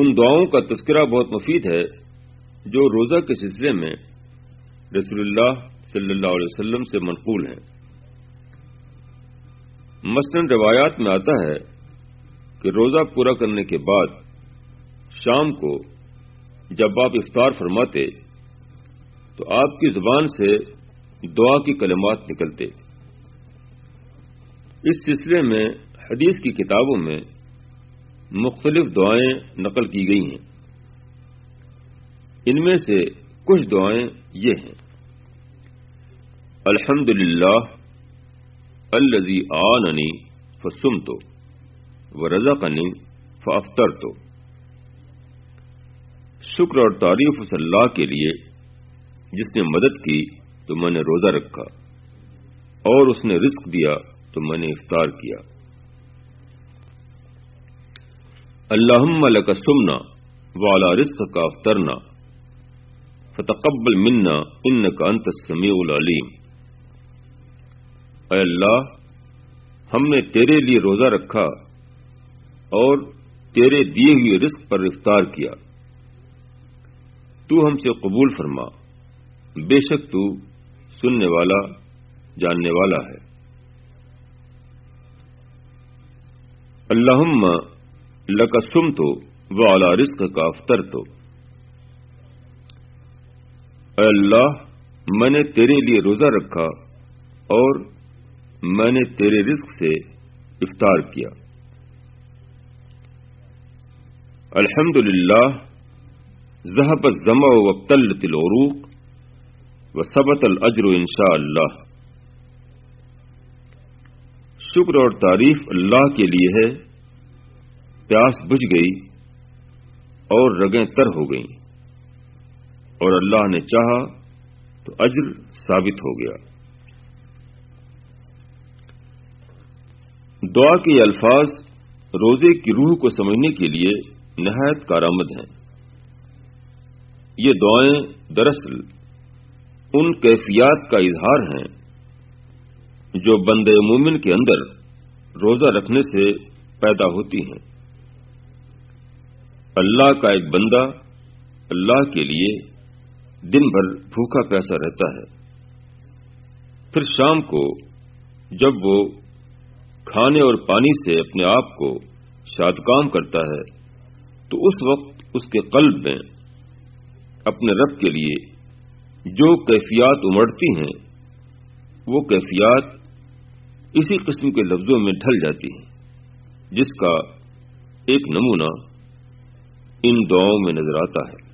ان دعاؤں کا تذکرہ بہت مفید ہے جو روزہ کے سلسلے میں رسول اللہ صلی اللہ علیہ وسلم سے منقول ہیں۔ مثلاً روایات میں آتا ہے کہ روزہ پورا کرنے کے بعد شام کو جب آپ افطار فرماتے تو آپ کی زبان سے دعا کی کلمات نکلتے۔ اس سلسلے میں حدیث کی کتابوں میں مختلف دعائیں نقل کی گئی ہیں۔ ان میں سے کچھ دعائیں یہ ہیں۔ الحمد للہ الزی آننی فسم تو و رضا قنی فافتر تو شکر اور تعریف اس اللہ کے لیے جس نے مدد کی تو میں نے روزہ رکھا اور اس نے رزق دیا تو میں نے افطار کیا۔ اللہ سمنا والا رزق کا افطرنا فتقبل منا ان کا انت سمیع العلیم۔ اے اللہ، ہم نے تیرے لیے روزہ رکھا اور تیرے دیے ہوئے رزق پر افطار کیا۔ تو ہم سے قبول فرما، بے شک تو سننے والا، جاننے والا ہے۔ اللہ لکسم تو و اعلی رزق کا افطر تو اے اللہ، میں نے تیرے لیے روزہ رکھا اور میں نے تیرے رزق سے افطار کیا۔ الحمد للہ ذہب زما وقت العروق و سبت الجر ان شاء اللہ شکر اور تعریف اللہ کے لیے ہے۔ پیاس بجھ گئی اور رگیں تر ہو گئیں۔ اور اللہ نے چاہا تو اجر ثابت ہو گیا۔ دعا کے الفاظ روزے کی روح کو سمجھنے کے لیے نہایت کارآمد ہیں۔ یہ دعائیں دراصل ان کیفیات کا اظہار ہیں جو بند مومن کے اندر روزہ رکھنے سے پیدا ہوتی ہیں۔ اللہ کا ایک بندہ اللہ کے لیے دن بھر بھوکا پیسہ رہتا ہے۔ پھر شام کو جب وہ کھانے اور پانی سے اپنے آپ کو شادکام کرتا ہے، تو اس وقت اس کے قلب میں اپنے رب کے لیے جو کیفیات امڑتی ہیں، وہ کیفیات اسی قسم کے لفظوں میں ڈھل جاتی ہیں، جس کا ایک نمونہ ان دعاؤں میں نظر آتا ہے۔